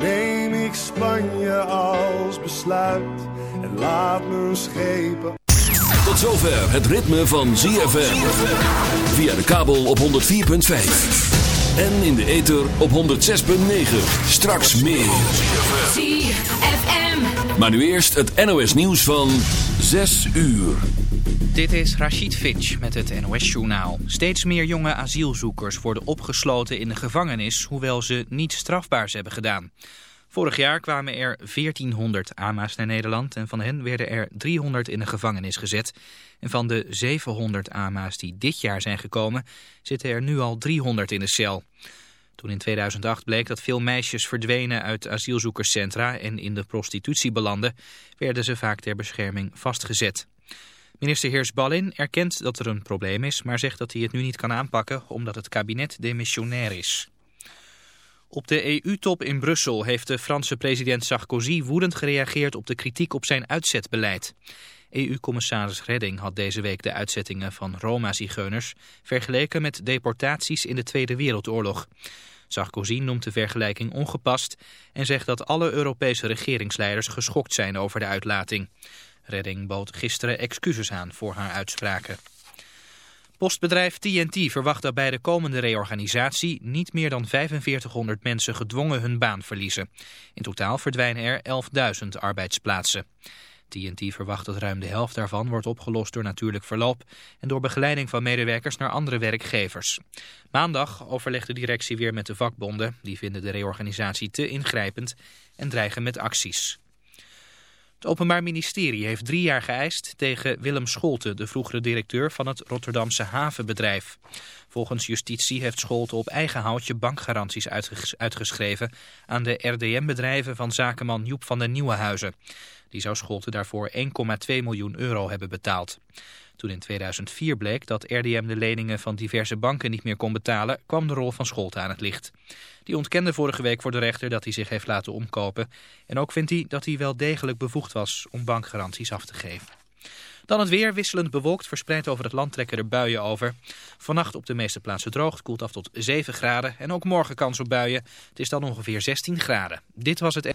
neem ik Spanje als besluit en laat mijn schepen. Tot zover het ritme van ZFM. Via de kabel op 104.5. En in de ether op 106.9. Straks meer. ZFM. Maar nu eerst het NOS nieuws van 6 uur. Dit is Rachid Finch met het NOS-journaal. Steeds meer jonge asielzoekers worden opgesloten in de gevangenis... hoewel ze niets strafbaars hebben gedaan. Vorig jaar kwamen er 1400 AMA's naar Nederland... en van hen werden er 300 in de gevangenis gezet. En van de 700 AMA's die dit jaar zijn gekomen... zitten er nu al 300 in de cel. Toen in 2008 bleek dat veel meisjes verdwenen uit asielzoekerscentra... en in de prostitutie belanden... werden ze vaak ter bescherming vastgezet. Minister Heers Ballin erkent dat er een probleem is, maar zegt dat hij het nu niet kan aanpakken omdat het kabinet demissionair is. Op de EU-top in Brussel heeft de Franse president Sarkozy woedend gereageerd op de kritiek op zijn uitzetbeleid. EU-commissaris Redding had deze week de uitzettingen van Roma-zigeuners vergeleken met deportaties in de Tweede Wereldoorlog. Sarkozy noemt de vergelijking ongepast en zegt dat alle Europese regeringsleiders geschokt zijn over de uitlating. Redding bood gisteren excuses aan voor haar uitspraken. Postbedrijf TNT verwacht dat bij de komende reorganisatie niet meer dan 4500 mensen gedwongen hun baan verliezen. In totaal verdwijnen er 11.000 arbeidsplaatsen. TNT verwacht dat ruim de helft daarvan wordt opgelost door natuurlijk verloop en door begeleiding van medewerkers naar andere werkgevers. Maandag overlegt de directie weer met de vakbonden. Die vinden de reorganisatie te ingrijpend en dreigen met acties. Het Openbaar Ministerie heeft drie jaar geëist tegen Willem Scholte, de vroegere directeur van het Rotterdamse havenbedrijf. Volgens justitie heeft Scholte op eigen houtje bankgaranties uitgeschreven aan de RDM-bedrijven van zakenman Joep van den Nieuwenhuizen. Die zou Scholte daarvoor 1,2 miljoen euro hebben betaald. Toen in 2004 bleek dat RDM de leningen van diverse banken niet meer kon betalen, kwam de rol van Scholte aan het licht. Die ontkende vorige week voor de rechter dat hij zich heeft laten omkopen. En ook vindt hij dat hij wel degelijk bevoegd was om bankgaranties af te geven. Dan het weer, wisselend bewolkt, verspreid over het land trekken er buien over. Vannacht op de meeste plaatsen droog, het koelt af tot 7 graden. En ook morgen kans op buien. Het is dan ongeveer 16 graden. Dit was het...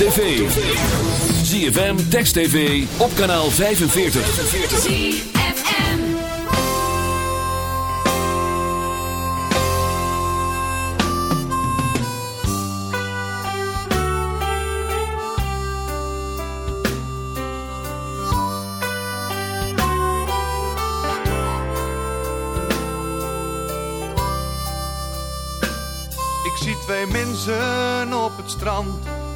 Tv. ZFM, Text TV, op kanaal 45. ZFM. Ik zie twee mensen op het strand,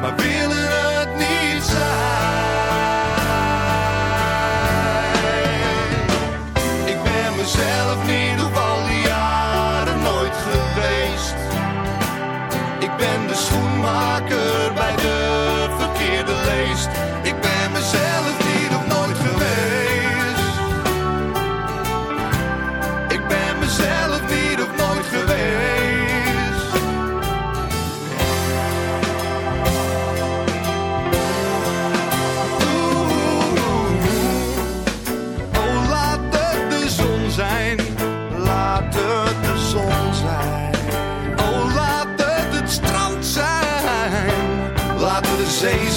maar willen het niet zijn. Ik ben mezelf niet op al die jaren nooit geweest. Ik ben de schoenmaker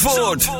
Zandvoort.